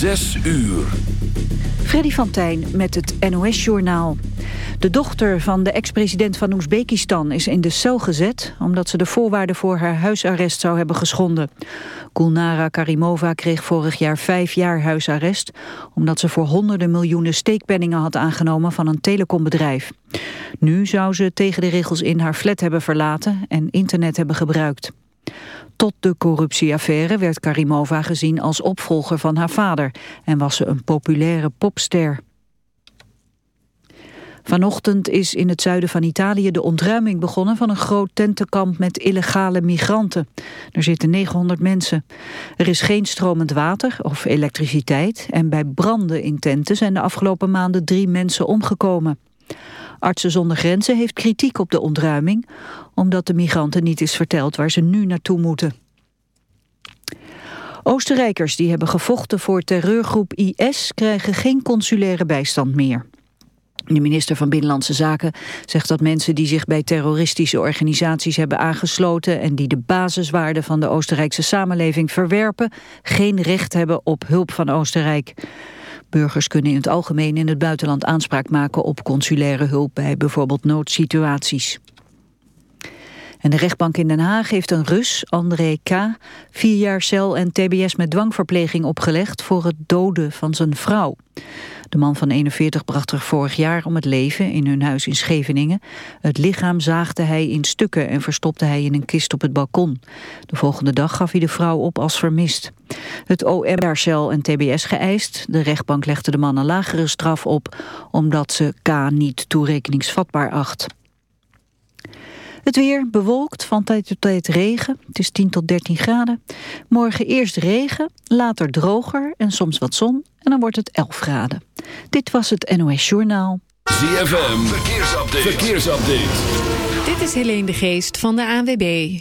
Zes uur. Freddy van Tijn met het NOS-journaal. De dochter van de ex-president van Oezbekistan is in de cel gezet... omdat ze de voorwaarden voor haar huisarrest zou hebben geschonden. Gulnara Karimova kreeg vorig jaar vijf jaar huisarrest... omdat ze voor honderden miljoenen steekpenningen had aangenomen van een telecombedrijf. Nu zou ze tegen de regels in haar flat hebben verlaten en internet hebben gebruikt. Tot de corruptieaffaire werd Karimova gezien als opvolger van haar vader en was ze een populaire popster. Vanochtend is in het zuiden van Italië de ontruiming begonnen van een groot tentenkamp met illegale migranten. Er zitten 900 mensen. Er is geen stromend water of elektriciteit en bij branden in tenten zijn de afgelopen maanden drie mensen omgekomen. Artsen zonder Grenzen heeft kritiek op de ontruiming... omdat de migranten niet is verteld waar ze nu naartoe moeten. Oostenrijkers die hebben gevochten voor terreurgroep IS... krijgen geen consulaire bijstand meer. De minister van Binnenlandse Zaken zegt dat mensen die zich bij terroristische organisaties hebben aangesloten en die de basiswaarden van de Oostenrijkse samenleving verwerpen, geen recht hebben op hulp van Oostenrijk. Burgers kunnen in het algemeen in het buitenland aanspraak maken op consulaire hulp bij bijvoorbeeld noodsituaties. En de rechtbank in Den Haag heeft een Rus, André K., vier jaar cel en tbs met dwangverpleging opgelegd voor het doden van zijn vrouw. De man van 41 bracht er vorig jaar om het leven in hun huis in Scheveningen. Het lichaam zaagde hij in stukken en verstopte hij in een kist op het balkon. De volgende dag gaf hij de vrouw op als vermist. Het OM cel en tbs geëist. De rechtbank legde de man een lagere straf op... omdat ze K niet toerekeningsvatbaar acht. Het weer bewolkt, van tijd tot tijd regen. Het is 10 tot 13 graden. Morgen eerst regen, later droger en soms wat zon. En dan wordt het 11 graden. Dit was het NOS Journaal. ZFM, verkeersupdate. verkeersupdate. Dit is Helene de Geest van de ANWB.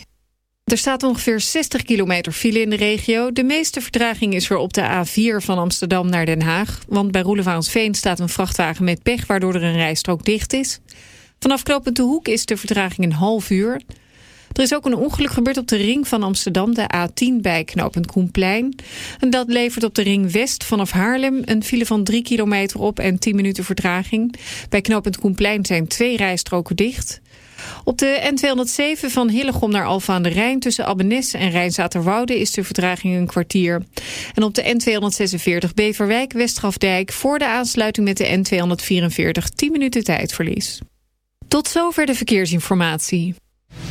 Er staat ongeveer 60 kilometer file in de regio. De meeste vertraging is er op de A4 van Amsterdam naar Den Haag. Want bij Roelevaansveen staat een vrachtwagen met pech... waardoor er een rijstrook dicht is. Vanaf knooppunt De Hoek is de vertraging een half uur. Er is ook een ongeluk gebeurd op de ring van Amsterdam, de A10 bij knooppunt Koenplein. En dat levert op de ring West vanaf Haarlem een file van 3 kilometer op en 10 minuten vertraging. Bij knooppunt Koenplein zijn twee rijstroken dicht. Op de N207 van Hillegom naar Alfa aan de Rijn... tussen Abbenes en Rijnzaterwoude is de vertraging een kwartier. En op de N246 Beverwijk Westgrafdijk... voor de aansluiting met de N244 10 minuten tijdverlies. Tot zover de verkeersinformatie.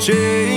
谁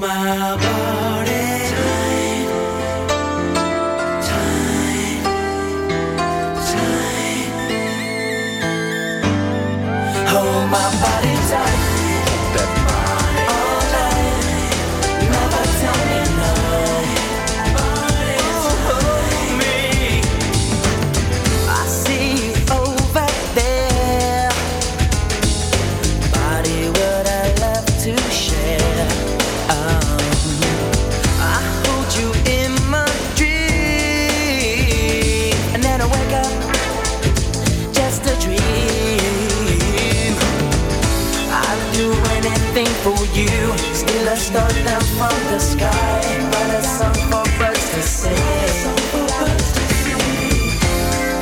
my body. from the sky, but for birds to.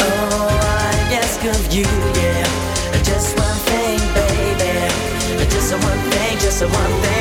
Oh, I ask of you, yeah, just one thing, baby, just one thing, just one thing.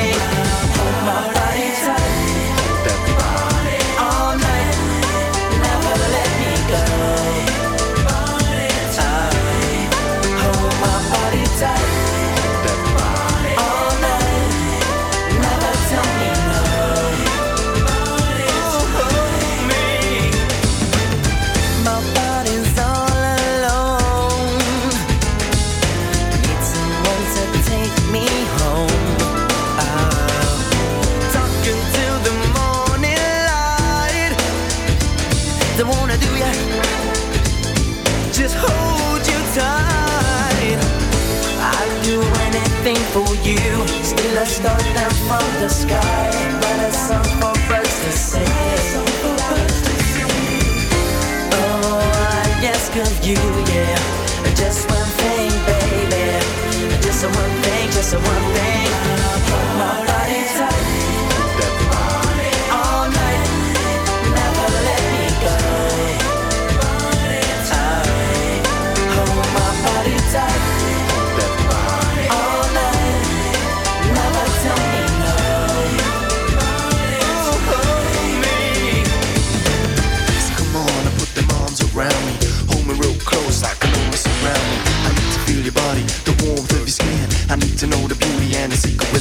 Let's start them from the sky. Song for birds to sing. Oh, I ask of you, yeah. Just one thing, baby. Just one thing, just one thing.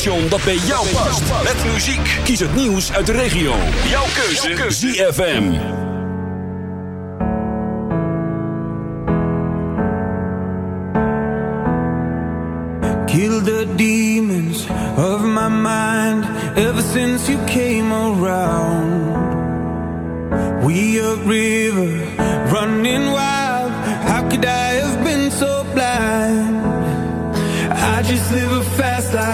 dat bij jou past. Met muziek. Kies het nieuws uit de regio. Jouw keuze. ZFM. Kill the demons of my mind ever since you came around. We a river running wild. How could I have been so blind?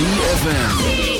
ZFM.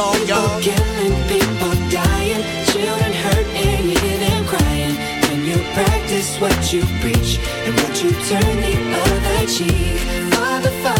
y'all. People killing, people dying, children hurt and you hear them crying. When you practice what you preach and what you turn the other cheek. Father, Father,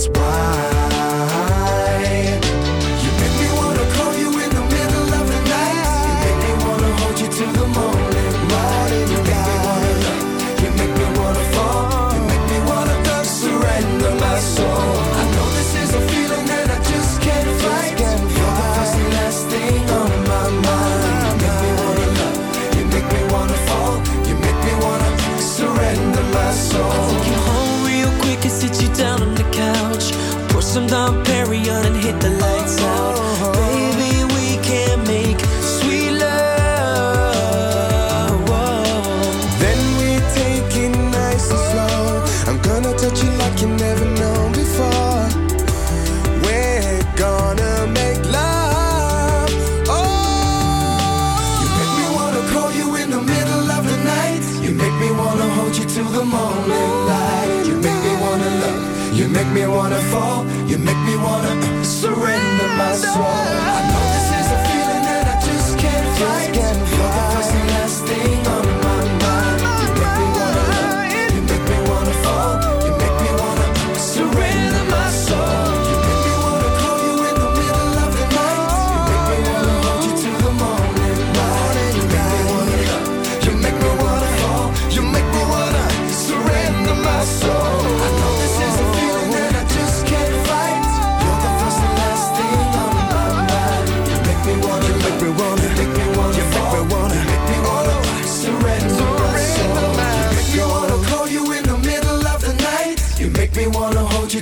that's why. myself.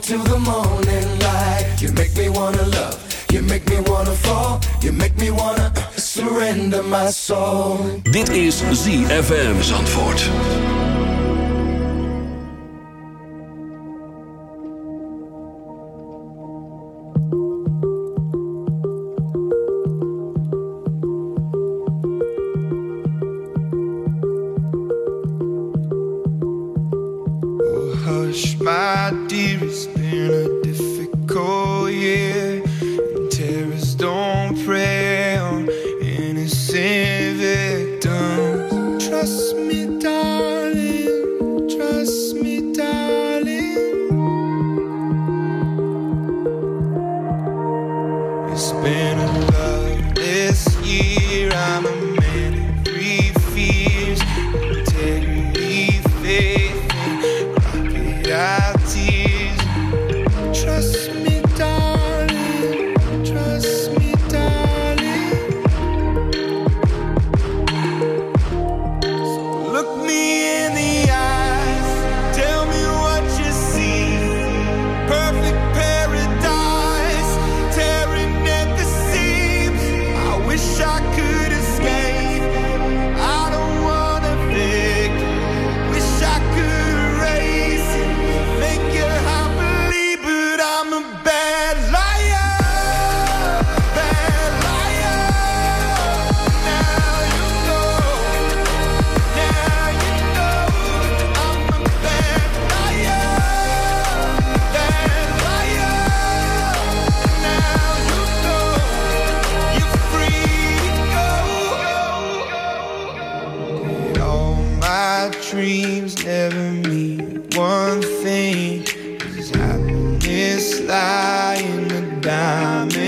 to the morning light. You make me wanna love. You make me wanna fall. You make me wanna uh, surrender my soul. Dit is ZFM Zandvoort. something. Cause happiness lying the diamond.